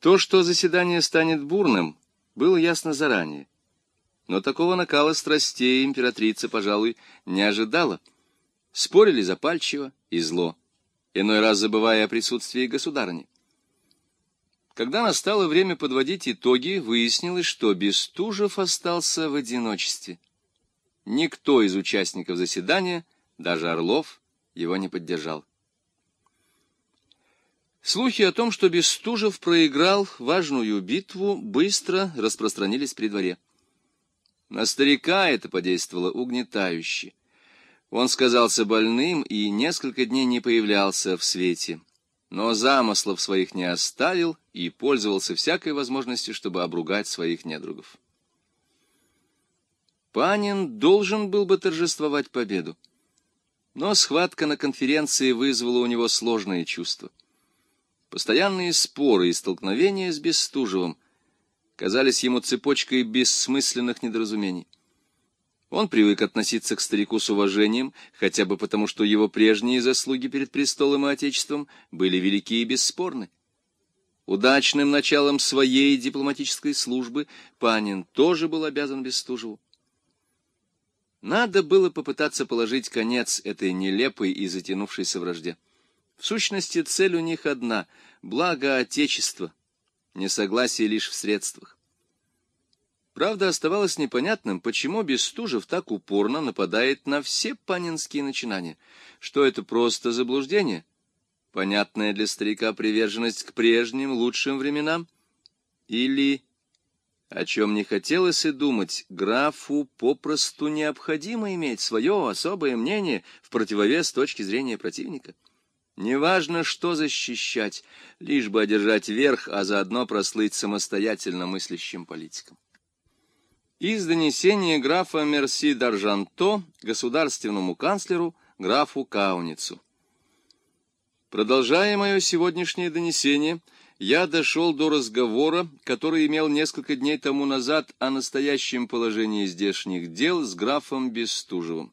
То, что заседание станет бурным, было ясно заранее. Но такого накала страстей императрица, пожалуй, не ожидала. Спорили запальчиво и зло, иной раз забывая о присутствии государыни. Когда настало время подводить итоги, выяснилось, что Бестужев остался в одиночестве. Никто из участников заседания, даже Орлов, его не поддержал. Слухи о том, что Бестужев проиграл важную битву, быстро распространились при дворе. На старика это подействовало угнетающе. Он сказался больным и несколько дней не появлялся в свете, но замыслов своих не оставил и пользовался всякой возможностью, чтобы обругать своих недругов. Панин должен был бы торжествовать победу, но схватка на конференции вызвала у него сложные чувства. Постоянные споры и столкновения с Бестужевым казались ему цепочкой бессмысленных недоразумений. Он привык относиться к старику с уважением, хотя бы потому, что его прежние заслуги перед престолом и отечеством были велики и бесспорны. Удачным началом своей дипломатической службы Панин тоже был обязан Бестужеву. Надо было попытаться положить конец этой нелепой и затянувшейся вражде. В сущности, цель у них одна — благо Отечества, несогласие лишь в средствах. Правда, оставалось непонятным, почему Бестужев так упорно нападает на все панинские начинания, что это просто заблуждение, понятная для старика приверженность к прежним лучшим временам, или, о чем не хотелось и думать, графу попросту необходимо иметь свое особое мнение в противовес точки зрения противника. Неважно, что защищать, лишь бы одержать верх, а заодно прослыть самостоятельно мыслящим политиком. Из донесения графа Мерси Даржанто государственному канцлеру графу Кауницу. Продолжая мое сегодняшнее донесение, я дошел до разговора, который имел несколько дней тому назад о настоящем положении здешних дел с графом Бестужевым.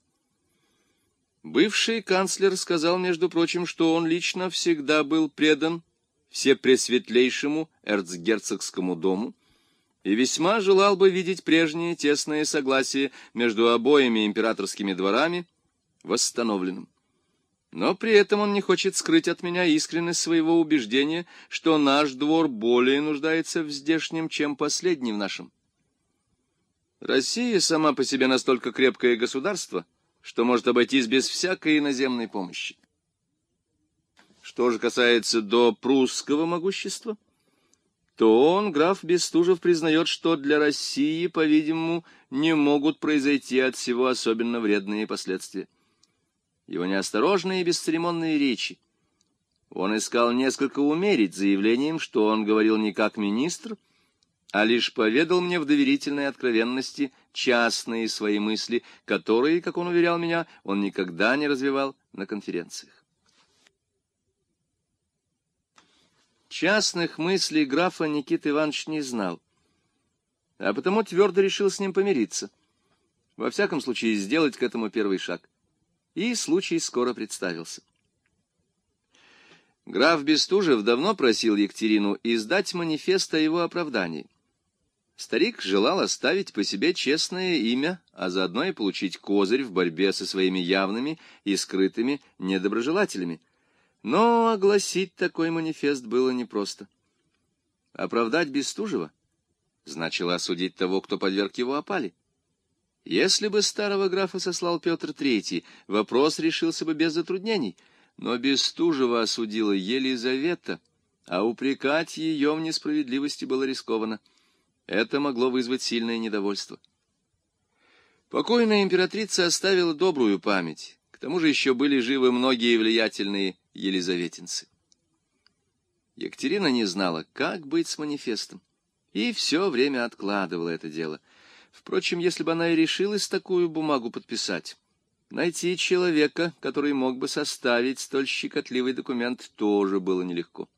Бывший канцлер сказал, между прочим, что он лично всегда был предан всепресветлейшему эрцгерцогскому дому и весьма желал бы видеть прежнее тесное согласие между обоими императорскими дворами восстановленным. Но при этом он не хочет скрыть от меня искренность своего убеждения, что наш двор более нуждается в здешнем, чем последний в нашем. Россия сама по себе настолько крепкое государство — что может обойтись без всякой иноземной помощи. Что же касается до прусского могущества, то он, граф Бестужев, признает, что для России, по-видимому, не могут произойти от всего особенно вредные последствия. Его неосторожные и бесцеремонные речи. Он искал несколько умерить заявлением, что он говорил не как министр, а лишь поведал мне в доверительной откровенности частные свои мысли, которые, как он уверял меня, он никогда не развивал на конференциях. Частных мыслей графа Никита Иванович не знал, а потому твердо решил с ним помириться. Во всяком случае, сделать к этому первый шаг. И случай скоро представился. Граф Бестужев давно просил Екатерину издать манифест о его оправдании. Старик желал оставить по себе честное имя, а заодно и получить козырь в борьбе со своими явными и скрытыми недоброжелателями. Но огласить такой манифест было непросто. Оправдать Бестужева значило осудить того, кто подверг его опали. Если бы старого графа сослал Петр Третий, вопрос решился бы без затруднений, но Бестужева осудила Елизавета, а упрекать ее в несправедливости было рискованно. Это могло вызвать сильное недовольство. Покойная императрица оставила добрую память, к тому же еще были живы многие влиятельные елизаветинцы. Екатерина не знала, как быть с манифестом, и все время откладывала это дело. Впрочем, если бы она и решилась такую бумагу подписать, найти человека, который мог бы составить столь щекотливый документ, тоже было нелегко.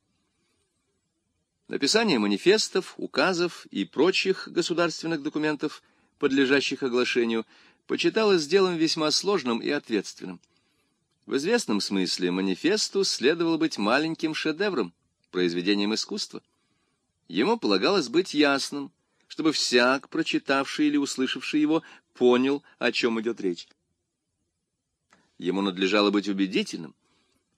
Написание манифестов, указов и прочих государственных документов, подлежащих оглашению, почиталось делом весьма сложным и ответственным. В известном смысле манифесту следовало быть маленьким шедевром, произведением искусства. ему полагалось быть ясным, чтобы всяк, прочитавший или услышавший его, понял, о чем идет речь. Ему надлежало быть убедительным,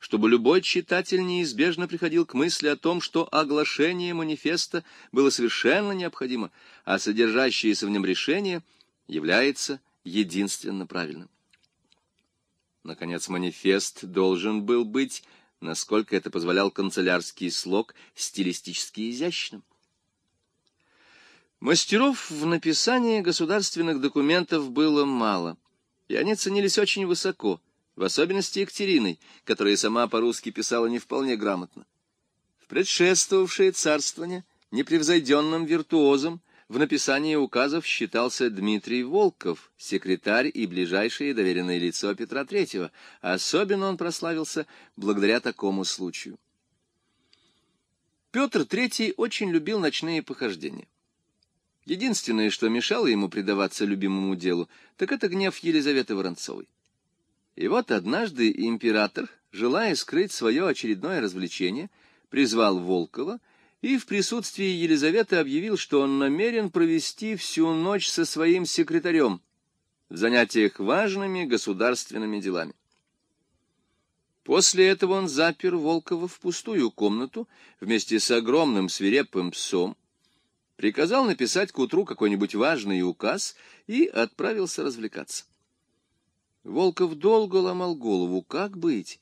чтобы любой читатель неизбежно приходил к мысли о том, что оглашение манифеста было совершенно необходимо, а содержащееся в нем решение является единственно правильным. Наконец, манифест должен был быть, насколько это позволял канцелярский слог, стилистически изящным. Мастеров в написании государственных документов было мало, и они ценились очень высоко, в особенности Екатериной, которая сама по-русски писала не вполне грамотно. В предшествовавшее царствование непревзойденным виртуозом в написании указов считался Дмитрий Волков, секретарь и ближайшее доверенное лицо Петра III. Особенно он прославился благодаря такому случаю. Петр III очень любил ночные похождения. Единственное, что мешало ему предаваться любимому делу, так это гнев Елизаветы Воронцовой. И вот однажды император, желая скрыть свое очередное развлечение, призвал Волкова и в присутствии Елизаветы объявил, что он намерен провести всю ночь со своим секретарем в занятиях важными государственными делами. После этого он запер Волкова в пустую комнату вместе с огромным свирепым псом, приказал написать к утру какой-нибудь важный указ и отправился развлекаться. Волков долго ломал голову, как быть,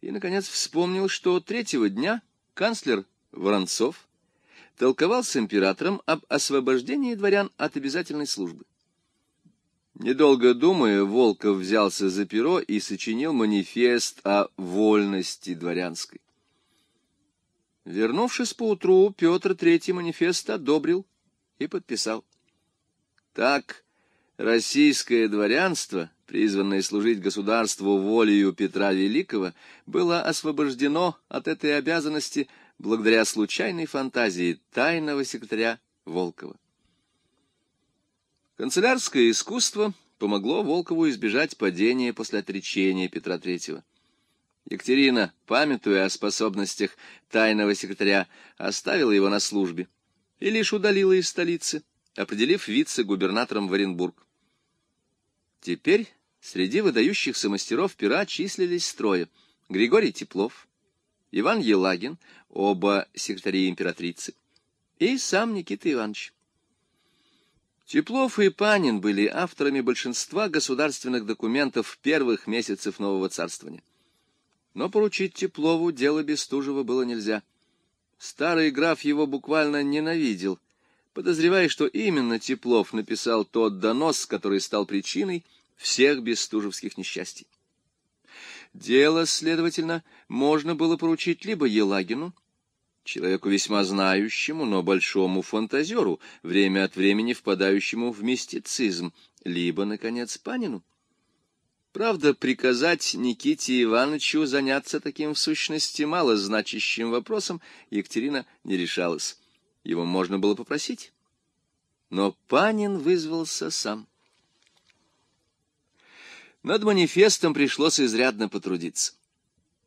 и, наконец, вспомнил, что третьего дня канцлер Воронцов толковал с императором об освобождении дворян от обязательной службы. Недолго думая, Волков взялся за перо и сочинил манифест о вольности дворянской. Вернувшись поутру, Петр Третий манифест одобрил и подписал. Так российское дворянство, призванное служить государству волею Петра Великого, было освобождено от этой обязанности благодаря случайной фантазии тайного секретаря Волкова. Канцелярское искусство помогло Волкову избежать падения после отречения Петра III. Екатерина, памятуя о способностях тайного секретаря, оставила его на службе и лишь удалила из столицы, определив вице-губернатором в Оренбург. Теперь среди выдающихся мастеров пера числились трое — Григорий Теплов, Иван Елагин, оба секретари императрицы, и сам Никита Иванович. Теплов и Панин были авторами большинства государственных документов первых месяцев нового царствования. Но поручить Теплову дело Бестужева было нельзя. Старый граф его буквально ненавидел, подозревая, что именно Теплов написал тот донос, который стал причиной всех бестужевских несчастий. Дело, следовательно, можно было поручить либо Елагину, человеку весьма знающему, но большому фантазеру, время от времени впадающему в мистицизм, либо, наконец, Панину. Правда, приказать Никите Ивановичу заняться таким, в сущности, малозначащим вопросом Екатерина не решалась. Его можно было попросить. Но Панин вызвался сам. Над манифестом пришлось изрядно потрудиться.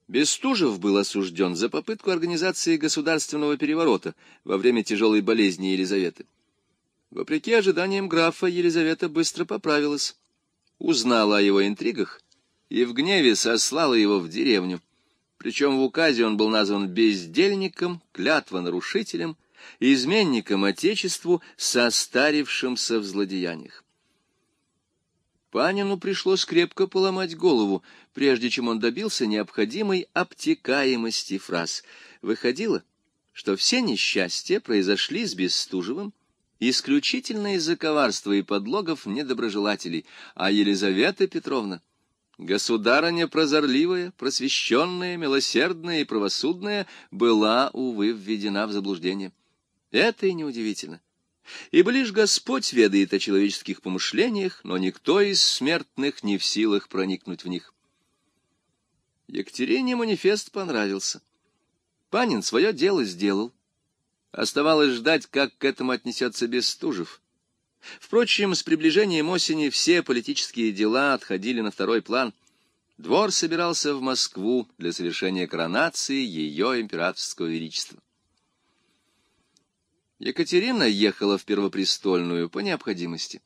Бестужев был осужден за попытку организации государственного переворота во время тяжелой болезни Елизаветы. Вопреки ожиданиям графа, Елизавета быстро поправилась, узнала о его интригах и в гневе сослала его в деревню. Причем в указе он был назван бездельником, клятвонарушителем, изменником Отечеству, состарившимся в злодеяниях. Панину пришлось крепко поломать голову, прежде чем он добился необходимой обтекаемости фраз. Выходило, что все несчастья произошли с Бестужевым исключительно из-за коварства и подлогов недоброжелателей, а Елизавета Петровна, государыня прозорливая, просвещенная, милосердная и правосудная, была, увы, введена в заблуждение. Это и неудивительно ибо лишь Господь ведает о человеческих помышлениях, но никто из смертных не в силах проникнуть в них. Екатерине манифест понравился. Панин свое дело сделал. Оставалось ждать, как к этому отнесется Бестужев. Впрочем, с приближением осени все политические дела отходили на второй план. Двор собирался в Москву для совершения коронации ее императорского величества. Екатерина ехала в Первопрестольную по необходимости.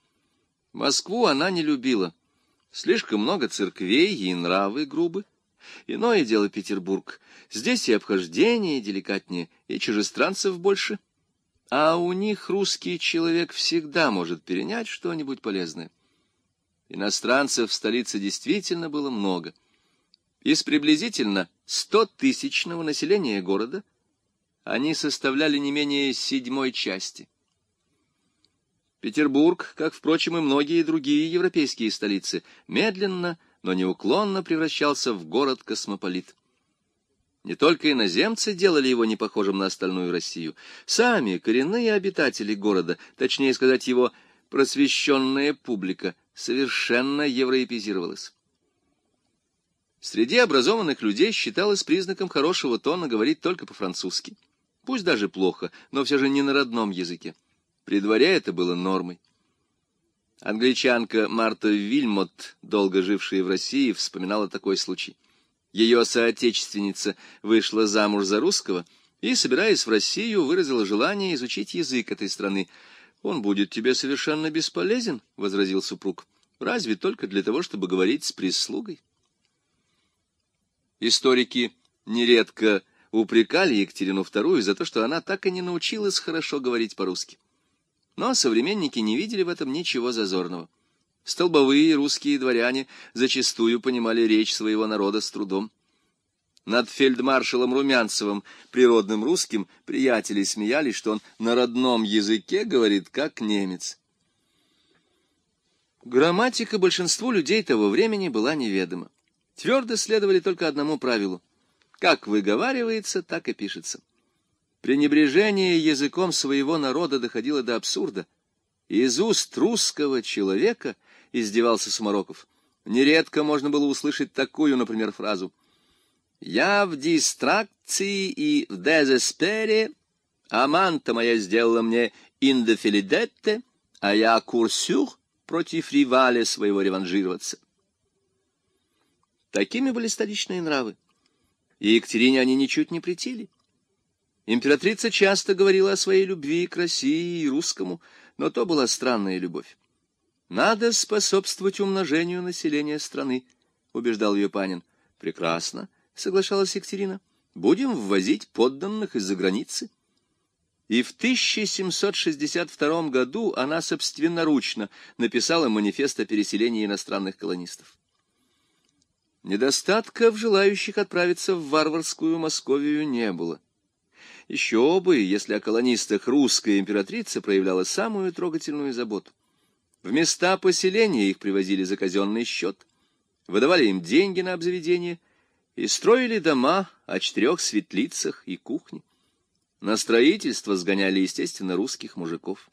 Москву она не любила. Слишком много церквей и нравы грубы. Иное дело Петербург. Здесь и обхождение деликатнее, и чужестранцев больше. А у них русский человек всегда может перенять что-нибудь полезное. Иностранцев в столице действительно было много. Из приблизительно 100-тысячного населения города они составляли не менее седьмой части. Петербург, как, впрочем, и многие другие европейские столицы, медленно, но неуклонно превращался в город-космополит. Не только иноземцы делали его не похожим на остальную Россию. Сами коренные обитатели города, точнее сказать, его просвещенная публика, совершенно евроэпизировалась. Среди образованных людей считалось признаком хорошего тона говорить только по-французски. Пусть даже плохо, но все же не на родном языке. При дворе это было нормой. Англичанка Марта Вильмот, долго жившая в России, вспоминала такой случай. Ее соотечественница вышла замуж за русского и, собираясь в Россию, выразила желание изучить язык этой страны. «Он будет тебе совершенно бесполезен», — возразил супруг. «Разве только для того, чтобы говорить с прислугой?» Историки нередко упрекали Екатерину II за то, что она так и не научилась хорошо говорить по-русски. Но современники не видели в этом ничего зазорного. Столбовые русские дворяне зачастую понимали речь своего народа с трудом. Над фельдмаршалом Румянцевым, природным русским, приятели смеялись, что он на родном языке говорит, как немец. Грамматика большинству людей того времени была неведома твердо следовали только одному правилу. Как выговаривается, так и пишется. Пренебрежение языком своего народа доходило до абсурда. Из уст русского человека, издевался Сумароков, нередко можно было услышать такую, например, фразу «Я в дистракции и в дезеспере, а манта моя сделала мне индефилидетте, а я курсюр против риваля своего реванжироваться». Такими были столичные нравы. И Екатерине они ничуть не претили. Императрица часто говорила о своей любви к России и русскому, но то была странная любовь. «Надо способствовать умножению населения страны», — убеждал ее Панин. «Прекрасно», — соглашалась Екатерина. «Будем ввозить подданных из-за границы». И в 1762 году она собственноручно написала манифест о переселении иностранных колонистов. Недостатка в желающих отправиться в варварскую Московию не было. Еще бы, если о колонистах русская императрица проявляла самую трогательную заботу. В места поселения их привозили за казенный счет, выдавали им деньги на обзаведение и строили дома о четырех светлицах и кухне. На строительство сгоняли, естественно, русских мужиков.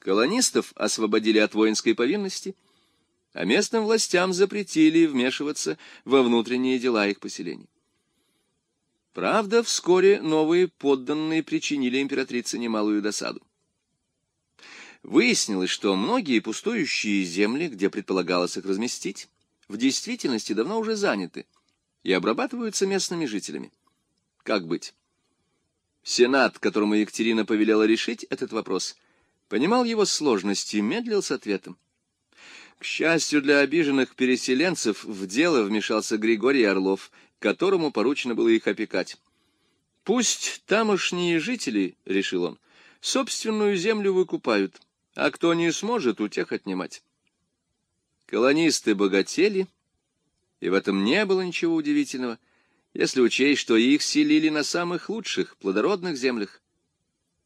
Колонистов освободили от воинской повинности – а местным властям запретили вмешиваться во внутренние дела их поселений. Правда, вскоре новые подданные причинили императрице немалую досаду. Выяснилось, что многие пустующие земли, где предполагалось их разместить, в действительности давно уже заняты и обрабатываются местными жителями. Как быть? Сенат, которому Екатерина повелела решить этот вопрос, понимал его сложности и медлил с ответом. К счастью для обиженных переселенцев, в дело вмешался Григорий Орлов, которому поручено было их опекать. «Пусть тамошние жители, — решил он, — собственную землю выкупают, а кто не сможет, у тех отнимать». Колонисты богатели, и в этом не было ничего удивительного, если учесть, что их селили на самых лучших, плодородных землях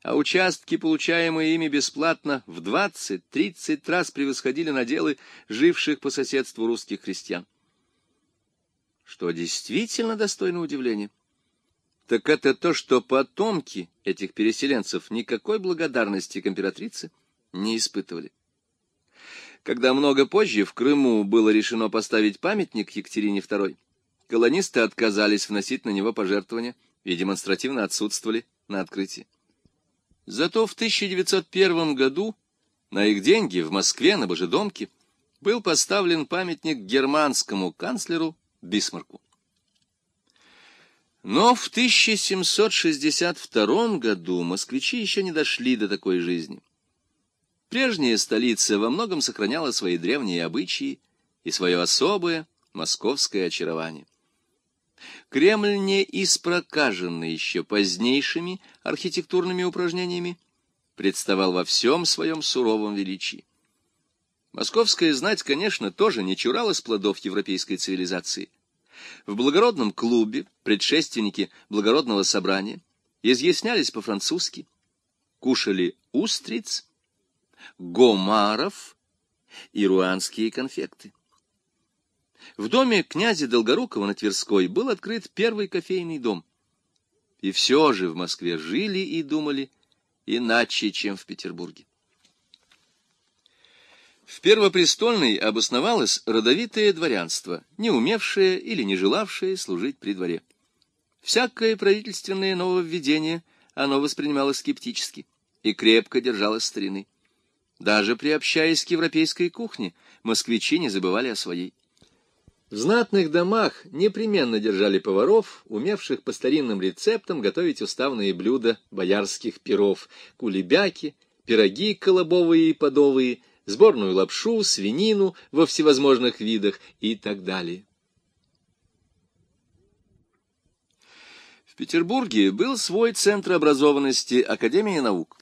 а участки, получаемые ими бесплатно, в двадцать-тридцать раз превосходили наделы живших по соседству русских крестьян. Что действительно достойно удивления, так это то, что потомки этих переселенцев никакой благодарности к императрице не испытывали. Когда много позже в Крыму было решено поставить памятник Екатерине II, колонисты отказались вносить на него пожертвования и демонстративно отсутствовали на открытии. Зато в 1901 году на их деньги в Москве на Божедомке был поставлен памятник германскому канцлеру Бисмарку. Но в 1762 году москвичи еще не дошли до такой жизни. Прежняя столица во многом сохраняла свои древние обычаи и свое особое московское очарование. Кремль, не испрокаженный еще позднейшими архитектурными упражнениями, представал во всем своем суровом величии. Московская знать, конечно, тоже не чуралась плодов европейской цивилизации. В благородном клубе предшественники благородного собрания изъяснялись по-французски, кушали устриц, гомаров и руанские конфекты. В доме князя Долгорукова на Тверской был открыт первый кофейный дом. И все же в Москве жили и думали иначе, чем в Петербурге. В Первопрестольной обосновалось родовитое дворянство, не умевшее или не желавшее служить при дворе. Всякое правительственное нововведение оно воспринимало скептически и крепко держалось старины. Даже приобщаясь к европейской кухне, москвичи не забывали о своей. В знатных домах непременно держали поваров, умевших по старинным рецептам готовить уставные блюда боярских пиров, кулебяки, пироги колобовые и подовые, сборную лапшу, свинину во всевозможных видах и так далее. В Петербурге был свой центр образованности Академия наук.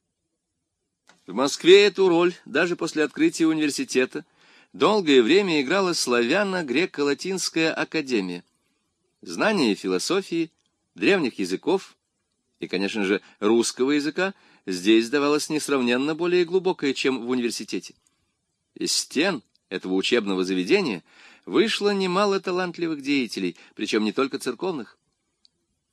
В Москве эту роль, даже после открытия университета, долгое время играла славяно-греко-латинская академия. Знание философии, древних языков и, конечно же, русского языка здесь давалось несравненно более глубокое, чем в университете. Из стен этого учебного заведения вышло немало талантливых деятелей, причем не только церковных.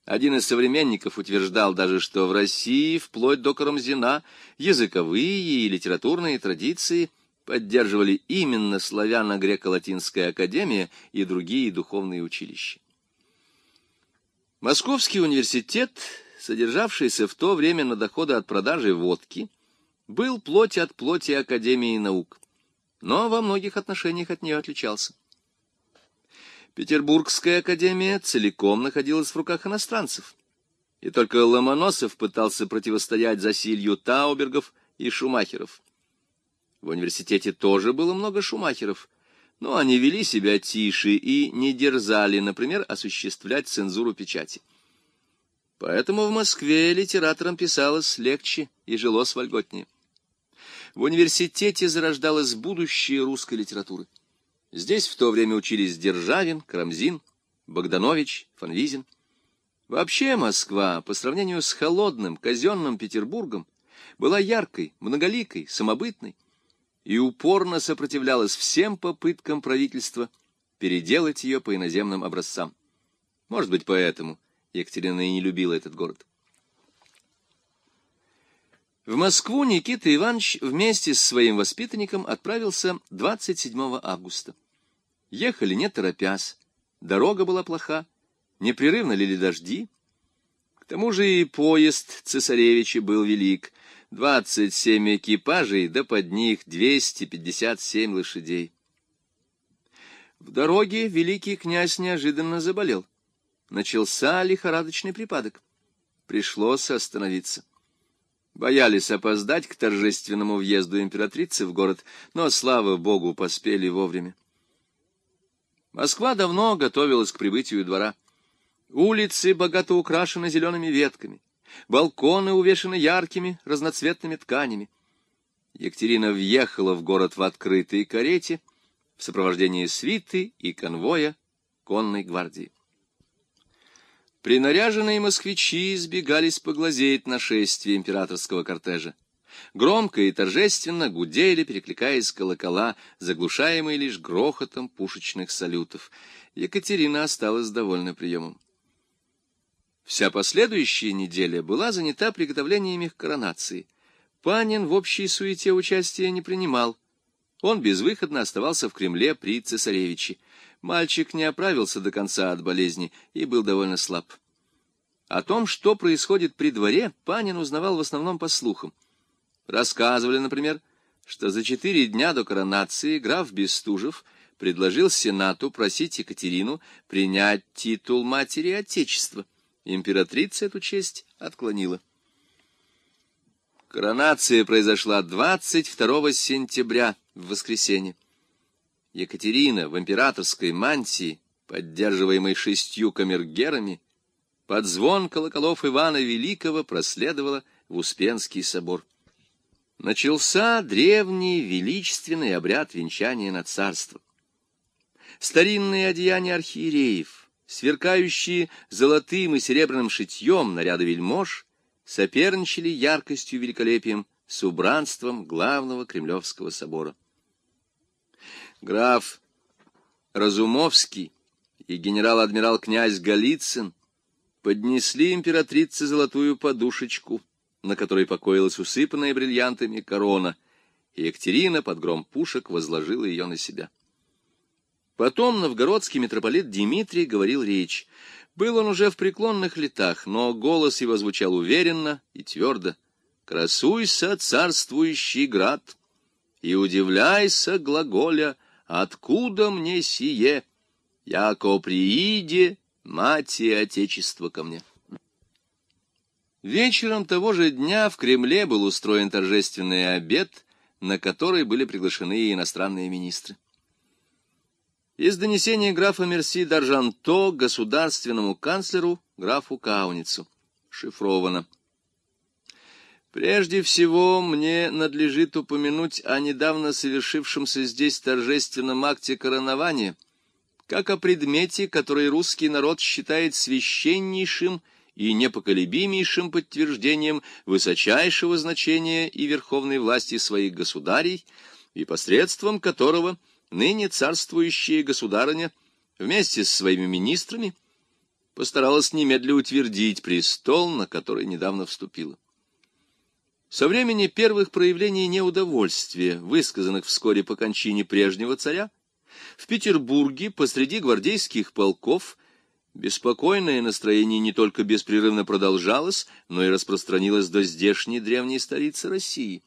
Один из современников утверждал даже, что в России, вплоть до Карамзина, языковые и литературные традиции поддерживали именно славяно-греко-латинская академия и другие духовные училища. Московский университет, содержавшийся в то время на доходы от продажи водки, был плоть от плоти Академии наук но во многих отношениях от нее отличался. Петербургская академия целиком находилась в руках иностранцев, и только Ломоносов пытался противостоять засилью Таубергов и Шумахеров. В университете тоже было много Шумахеров, но они вели себя тише и не дерзали, например, осуществлять цензуру печати. Поэтому в Москве литераторам писалось легче и жилось вольготнее. В университете зарождалось будущее русской литературы. Здесь в то время учились Державин, Карамзин, Богданович, Фанвизин. Вообще Москва, по сравнению с холодным, казенным Петербургом, была яркой, многоликой, самобытной и упорно сопротивлялась всем попыткам правительства переделать ее по иноземным образцам. Может быть, поэтому Екатерина и не любила этот город. В Москву Никита Иванович вместе с своим воспитанником отправился 27 августа. Ехали не торопясь, дорога была плоха, непрерывно лили дожди. К тому же и поезд цесаревича был велик, 27 экипажей, да под них 257 лошадей. В дороге великий князь неожиданно заболел. Начался лихорадочный припадок. Пришлось остановиться. Боялись опоздать к торжественному въезду императрицы в город, но, слава богу, поспели вовремя. Москва давно готовилась к прибытию двора. Улицы богато украшены зелеными ветками, балконы увешаны яркими разноцветными тканями. Екатерина въехала в город в открытой карете в сопровождении свиты и конвоя конной гвардии. Принаряженные москвичи избегались поглазеть на шествие императорского кортежа. Громко и торжественно гудели, перекликаясь колокола, заглушаемые лишь грохотом пушечных салютов. Екатерина осталась довольна приемом. Вся последующая неделя была занята приготовлениями к коронации. Панин в общей суете участия не принимал. Он безвыходно оставался в Кремле при цесаревиче. Мальчик не оправился до конца от болезни и был довольно слаб. О том, что происходит при дворе, Панин узнавал в основном по слухам. Рассказывали, например, что за четыре дня до коронации граф Бестужев предложил Сенату просить Екатерину принять титул матери Отечества, Императрица эту честь отклонила. Коронация произошла 22 сентября, в воскресенье. Екатерина в императорской мантии, поддерживаемой шестью камергерами, под звон колоколов Ивана Великого проследовала в Успенский собор. Начался древний величественный обряд венчания на царство. Старинные одеяния архиереев, сверкающие золотым и серебряным шитьем наряды вельмож, соперничали яркостью и великолепием с убранством главного Кремлевского собора. Граф Разумовский и генерал-адмирал князь Голицын поднесли императрице золотую подушечку, на которой покоилась усыпанная бриллиантами корона, и Екатерина под гром пушек возложила ее на себя. Потом новгородский митрополит Дмитрий говорил речь. Был он уже в преклонных летах, но голос его звучал уверенно и твердо. «Красуйся, царствующий град, и удивляйся, глаголя, откуда мне сие, яко прииде мать и отечество ко мне». Вечером того же дня в Кремле был устроен торжественный обед, на который были приглашены иностранные министры. Из донесения графа Мерси Даржанто государственному канцлеру графу Кауницу. Шифровано. Прежде всего, мне надлежит упомянуть о недавно совершившемся здесь торжественном акте коронования, как о предмете, который русский народ считает священнейшим и непоколебимейшим подтверждением высочайшего значения и верховной власти своих государей, и посредством которого – ныне царствующая государыня вместе с своими министрами постаралась немедля утвердить престол, на который недавно вступила. Со времени первых проявлений неудовольствия, высказанных вскоре по кончине прежнего царя, в Петербурге посреди гвардейских полков беспокойное настроение не только беспрерывно продолжалось, но и распространилось до здешней древней столицы России.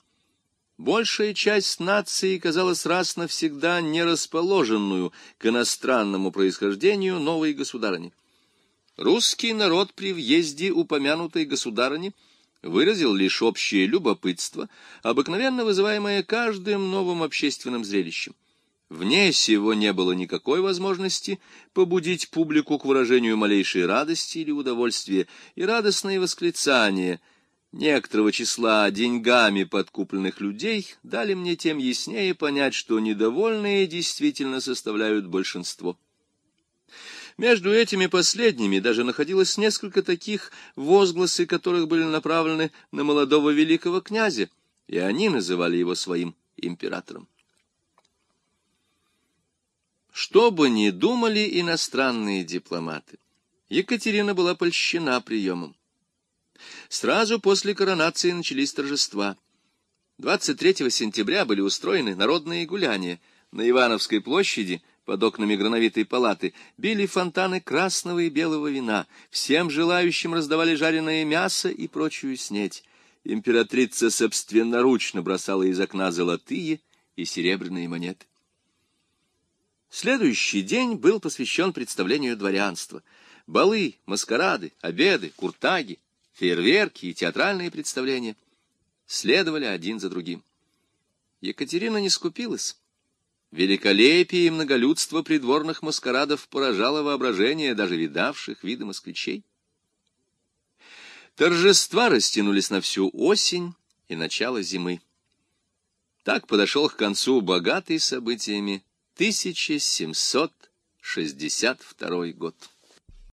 Большая часть нации казалась раз навсегда нерасположенную к иностранному происхождению новой государыни. Русский народ при въезде упомянутой государыни выразил лишь общее любопытство, обыкновенно вызываемое каждым новым общественным зрелищем. Вне сего не было никакой возможности побудить публику к выражению малейшей радости или удовольствия, и радостные восклицания — некоторого числа деньгами подкупленных людей дали мне тем яснее понять, что недовольные действительно составляют большинство. Между этими последними даже находилось несколько таких, возгласы которых были направлены на молодого великого князя, и они называли его своим императором. Что бы ни думали иностранные дипломаты, Екатерина была польщена приемом. Сразу после коронации начались торжества. 23 сентября были устроены народные гуляния. На Ивановской площади под окнами грановитой палаты били фонтаны красного и белого вина. Всем желающим раздавали жареное мясо и прочую снеть. Императрица собственноручно бросала из окна золотые и серебряные монеты. Следующий день был посвящен представлению дворянства. Балы, маскарады, обеды, куртаги, фейерверки и театральные представления следовали один за другим. Екатерина не скупилась. Великолепие и многолюдство придворных маскарадов поражало воображение даже видавших виды москвичей. Торжества растянулись на всю осень и начало зимы. Так подошел к концу богатый событиями 1762 год.